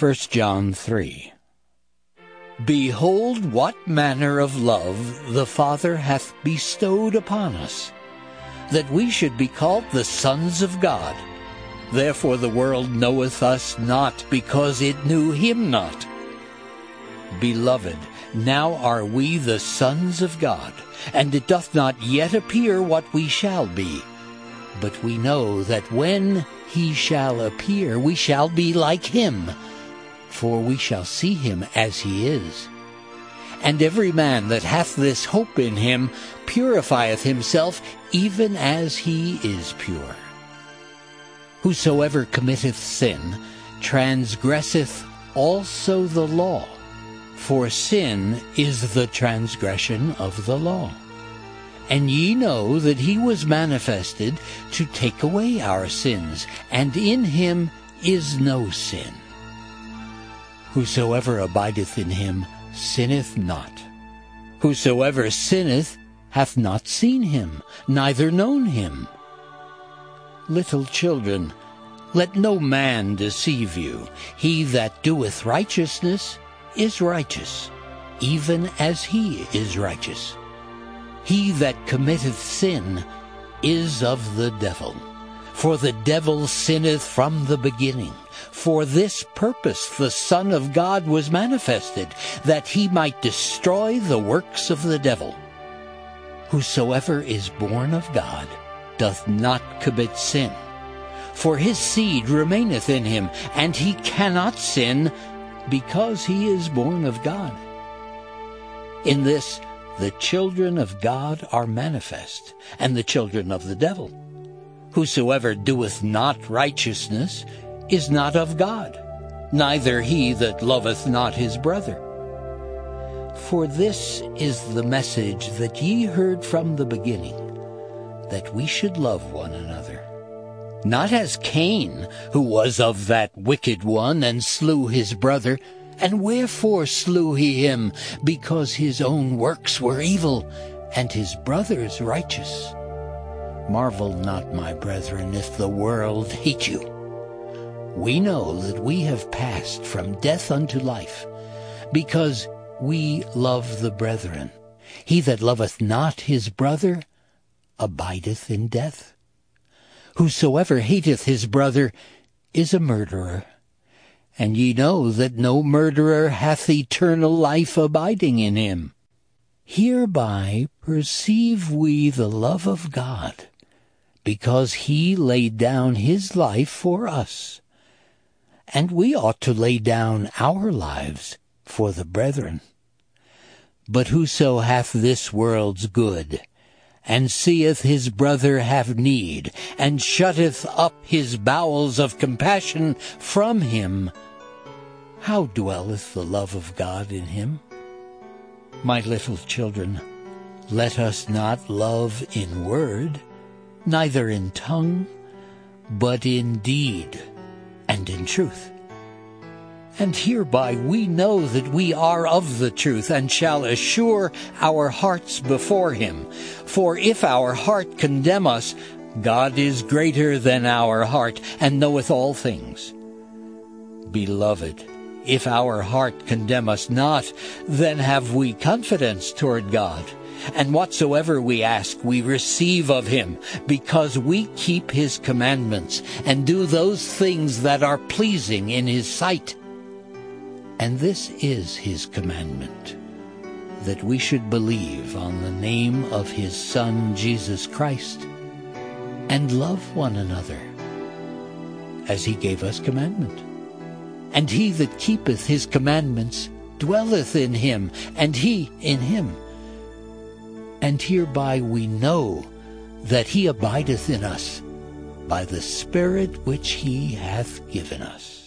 1 John 3 Behold what manner of love the Father hath bestowed upon us, that we should be called the sons of God. Therefore the world knoweth us not, because it knew him not. Beloved, now are we the sons of God, and it doth not yet appear what we shall be. But we know that when he shall appear, we shall be like him, for we shall see him as he is. And every man that hath this hope in him purifieth himself even as he is pure. Whosoever committeth sin transgresseth also the law, for sin is the transgression of the law. And ye know that he was manifested to take away our sins, and in him is no sin. Whosoever abideth in him sinneth not. Whosoever sinneth hath not seen him, neither known him. Little children, let no man deceive you. He that doeth righteousness is righteous, even as he is righteous. He that committeth sin is of the devil. For the devil sinneth from the beginning. For this purpose the Son of God was manifested, that he might destroy the works of the devil. Whosoever is born of God doth not commit sin. For his seed remaineth in him, and he cannot sin, because he is born of God. In this the children of God are manifest, and the children of the devil. Whosoever doeth not righteousness is not of God, neither he that loveth not his brother. For this is the message that ye heard from the beginning, that we should love one another. Not as Cain, who was of that wicked one, and slew his brother, and wherefore slew he him? Because his own works were evil, and his brother's righteous. Marvel not, my brethren, if the world hate you. We know that we have passed from death unto life, because we love the brethren. He that loveth not his brother abideth in death. Whosoever hateth his brother is a murderer and ye know that no murderer hath eternal life abiding in him. Hereby perceive we the love of God, because he laid down his life for us. And we ought to lay down our lives for the brethren. But whoso hath this world's good, and seeth his brother have need, and shutteth up his bowels of compassion from him, how dwelleth the love of God in him? My little children, let us not love in word, neither in tongue, but in deed and in truth. And hereby we know that we are of the truth, and shall assure our hearts before him. For if our heart condemn us, God is greater than our heart, and knoweth all things. Beloved, if our heart condemn us not, then have we confidence toward God. And whatsoever we ask, we receive of him, because we keep his commandments, and do those things that are pleasing in his sight. And this is his commandment, that we should believe on the name of his Son Jesus Christ, and love one another, as he gave us commandment. And he that keepeth his commandments dwelleth in him, and he in him. And hereby we know that he abideth in us by the Spirit which he hath given us.